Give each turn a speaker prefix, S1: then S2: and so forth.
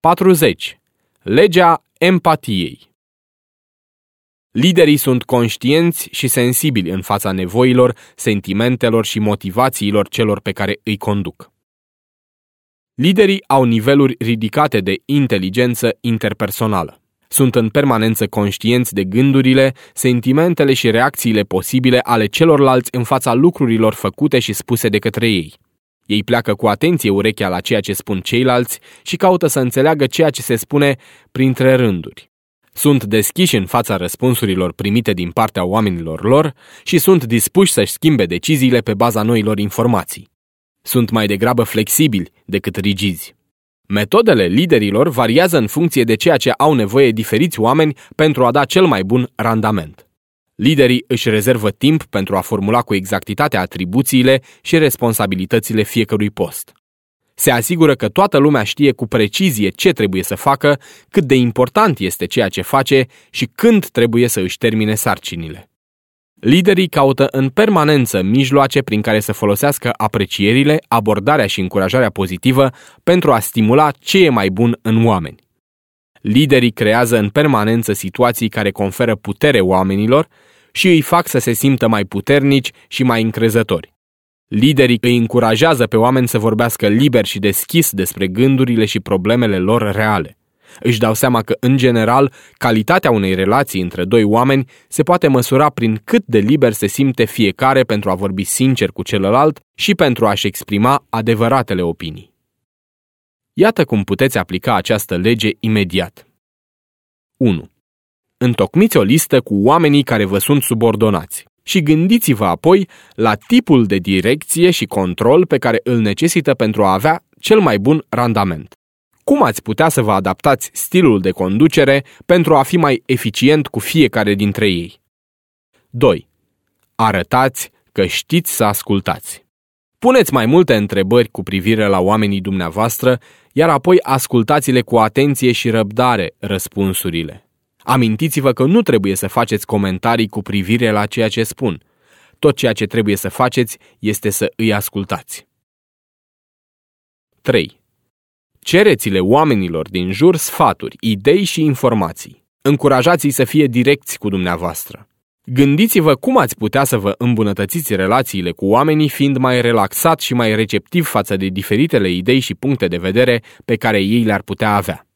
S1: 40. Legea empatiei Liderii sunt conștienți și sensibili în fața nevoilor, sentimentelor și motivațiilor celor pe care îi conduc. Liderii au niveluri ridicate de inteligență interpersonală. Sunt în permanență conștienți de gândurile, sentimentele și reacțiile posibile ale celorlalți în fața lucrurilor făcute și spuse de către ei. Ei pleacă cu atenție urechea la ceea ce spun ceilalți și caută să înțeleagă ceea ce se spune printre rânduri. Sunt deschiși în fața răspunsurilor primite din partea oamenilor lor și sunt dispuși să-și schimbe deciziile pe baza noilor informații. Sunt mai degrabă flexibili decât rigizi. Metodele liderilor variază în funcție de ceea ce au nevoie diferiți oameni pentru a da cel mai bun randament. Liderii își rezervă timp pentru a formula cu exactitate atribuțiile și responsabilitățile fiecărui post. Se asigură că toată lumea știe cu precizie ce trebuie să facă, cât de important este ceea ce face și când trebuie să își termine sarcinile. Liderii caută în permanență mijloace prin care să folosească aprecierile, abordarea și încurajarea pozitivă pentru a stimula ce e mai bun în oameni. Liderii creează în permanență situații care conferă putere oamenilor și îi fac să se simtă mai puternici și mai încrezători. Liderii îi încurajează pe oameni să vorbească liber și deschis despre gândurile și problemele lor reale. Își dau seama că, în general, calitatea unei relații între doi oameni se poate măsura prin cât de liber se simte fiecare pentru a vorbi sincer cu celălalt și pentru a-și exprima adevăratele opinii. Iată cum puteți aplica această lege imediat. 1. Întocmiți o listă cu oamenii care vă sunt subordonați și gândiți-vă apoi la tipul de direcție și control pe care îl necesită pentru a avea cel mai bun randament. Cum ați putea să vă adaptați stilul de conducere pentru a fi mai eficient cu fiecare dintre ei? 2. Arătați că știți să ascultați. Puneți mai multe întrebări cu privire la oamenii dumneavoastră, iar apoi ascultați-le cu atenție și răbdare răspunsurile. Amintiți-vă că nu trebuie să faceți comentarii cu privire la ceea ce spun. Tot ceea ce trebuie să faceți este să îi ascultați. 3. Cereți-le oamenilor din jur sfaturi, idei și informații. Încurajați-i să fie direcți cu dumneavoastră. Gândiți-vă cum ați putea să vă îmbunătățiți relațiile cu oamenii fiind mai relaxat și mai receptiv față de diferitele idei și puncte de vedere pe care ei le-ar putea avea.